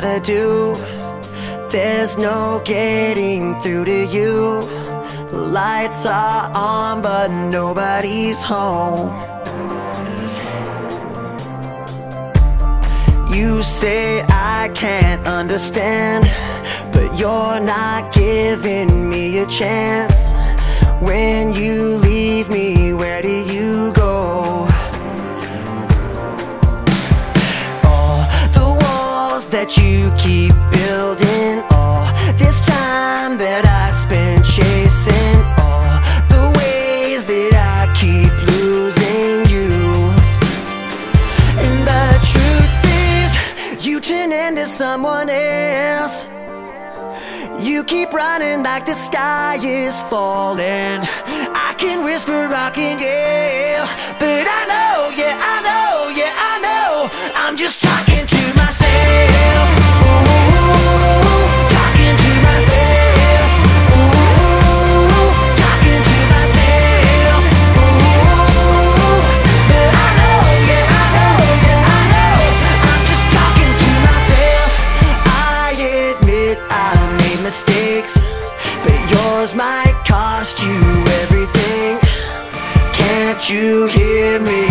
To do, there's no getting through to you. The lights are on, but nobody's home. You say I can't understand, but you're not giving me a chance. When you that you keep building, all this time that I spent chasing, all the ways that I keep losing you. And the truth is, you turn into someone else. You keep running like the sky is falling. I can whisper, I can you hear me